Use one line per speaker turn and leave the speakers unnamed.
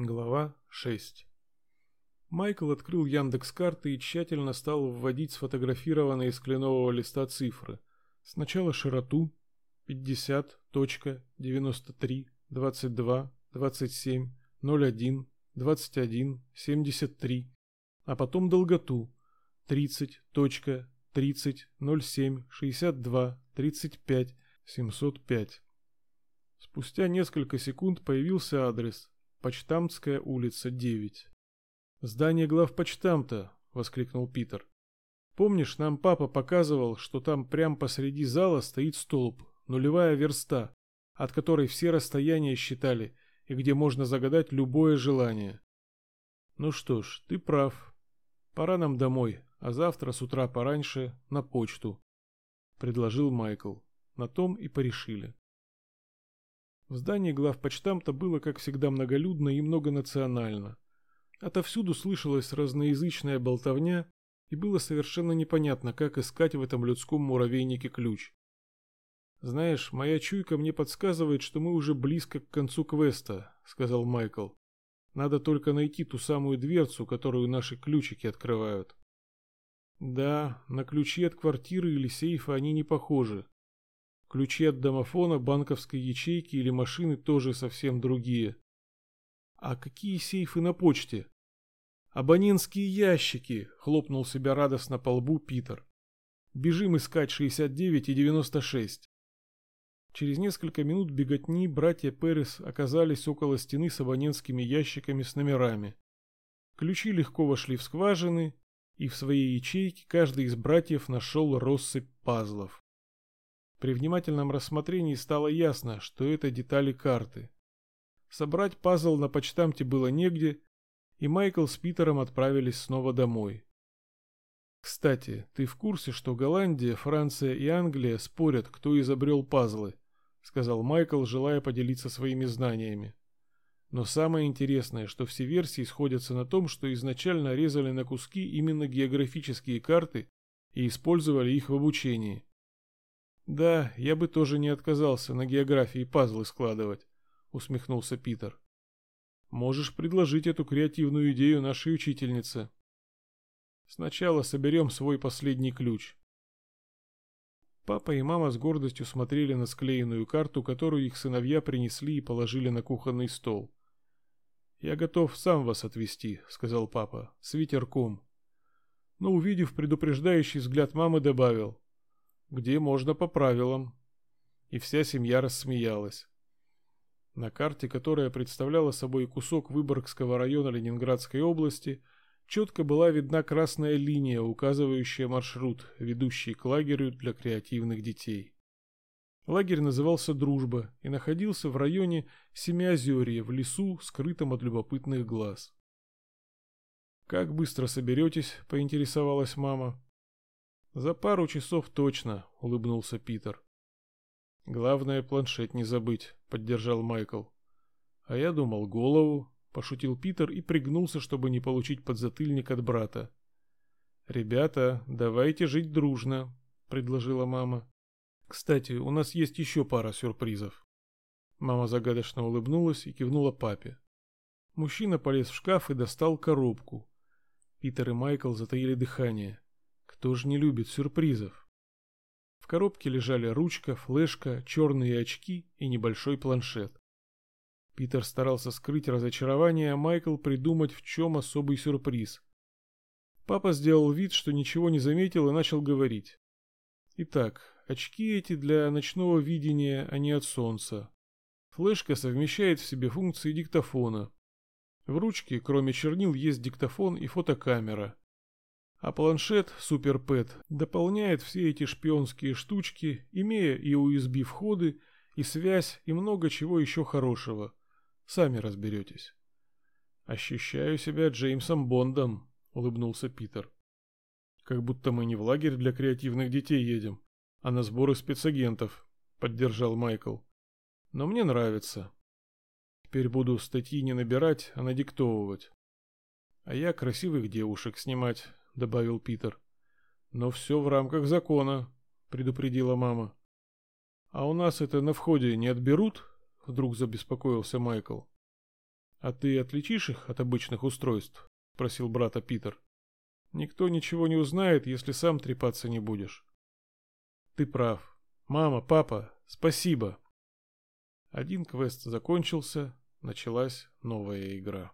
Глава 6 Майкл открыл Яндекс карты и тщательно стал вводить сфотографированные из кленового листа цифры. Сначала широту 50, точка, 93, 22, 27, 01, 21, 73, а потом долготу 30, точка, 30, 07, 62, 35, 705. Спустя несколько секунд появился адрес Почтамтская улица, 9. Здание главпочтамта, воскликнул Питер. Помнишь, нам папа показывал, что там прямо посреди зала стоит столб, нулевая верста, от которой все расстояния считали и где можно загадать любое желание. Ну что ж, ты прав. Пора нам домой, а завтра с утра пораньше на почту, предложил Майкл. На том и порешили. В здании главпочтамта было, как всегда, многолюдно и многонационально. Отовсюду слышалась разноязычная болтовня, и было совершенно непонятно, как искать в этом людском муравейнике ключ. «Знаешь, моя чуйка мне подсказывает, что мы уже близко к концу квеста», — сказал Майкл. «Надо только найти ту самую дверцу, которую наши ключики открывают». «Да, на ключи от квартиры или сейфа они не похожи. Ключи от домофона, банковской ячейки или машины тоже совсем другие. А какие сейфы на почте? Абонентские ящики, хлопнул себя радостно по лбу Питер. Бежим искать 69 и 96. Через несколько минут беготни братья Перес оказались около стены с абонентскими ящиками с номерами. Ключи легко вошли в скважины, и в своей ячейке каждый из братьев нашел россыпь пазлов. При внимательном рассмотрении стало ясно, что это детали карты. Собрать пазл на почтамте было негде, и Майкл с Питером отправились снова домой. «Кстати, ты в курсе, что Голландия, Франция и Англия спорят, кто изобрел пазлы?» — сказал Майкл, желая поделиться своими знаниями. Но самое интересное, что все версии сходятся на том, что изначально резали на куски именно географические карты и использовали их в обучении. Да, я бы тоже не отказался на географии пазлы складывать, усмехнулся Питер. Можешь предложить эту креативную идею нашей учительнице. Сначала соберем свой последний ключ. Папа и мама с гордостью смотрели на склеенную карту, которую их сыновья принесли и положили на кухонный стол. «Я готов сам вас отвезти», — сказал папа, — «с ветерком». Но, увидев предупреждающий взгляд мамы, добавил, где можно по правилам. И вся семья рассмеялась. На карте, которая представляла собой кусок Выборгского района Ленинградской области, четко была видна красная линия, указывающая маршрут, ведущий к лагерю для креативных детей. Лагерь назывался «Дружба» и находился в районе Семиозерья, в лесу, скрытом от любопытных глаз. «Как быстро соберетесь?» – поинтересовалась мама. За пару часов точно, улыбнулся Питер. Главное планшет не забыть, поддержал Майкл. А я думал голову, пошутил Питер и пригнулся, чтобы не получить подзатыльник от брата. Ребята, давайте жить дружно, предложила мама. Кстати, у нас есть еще пара сюрпризов. Мама загадочно улыбнулась и кивнула папе. Мужчина полез в шкаф и достал коробку. Питер и Майкл затаили дыхание. Кто же не любит сюрпризов? В коробке лежали ручка, флешка, черные очки и небольшой планшет. Питер старался скрыть разочарование, а Майкл придумать, в чем особый сюрприз. Папа сделал вид, что ничего не заметил и начал говорить. Итак, очки эти для ночного видения, а не от солнца. Флешка совмещает в себе функции диктофона. В ручке, кроме чернил, есть диктофон и фотокамера. А планшет SuperPad дополняет все эти шпионские штучки, имея и USB входы, и связь, и много чего еще хорошего. Сами разберетесь. Ощущаю себя Джеймсом Бондом, улыбнулся Питер. Как будто мы не в лагерь для креативных детей едем, а на сборы спецагентов, поддержал Майкл. Но мне нравится. Теперь буду статьи не набирать, а надиктовывать. А я красивых девушек снимать, добавил Питер. Но все в рамках закона, предупредила мама. А у нас это на входе не отберут? Вдруг забеспокоился Майкл. А ты отличишь их от обычных устройств? Спросил брата Питер. Никто ничего не узнает, если сам трепаться не будешь. Ты прав. Мама, папа, спасибо. Один квест закончился, началась новая игра.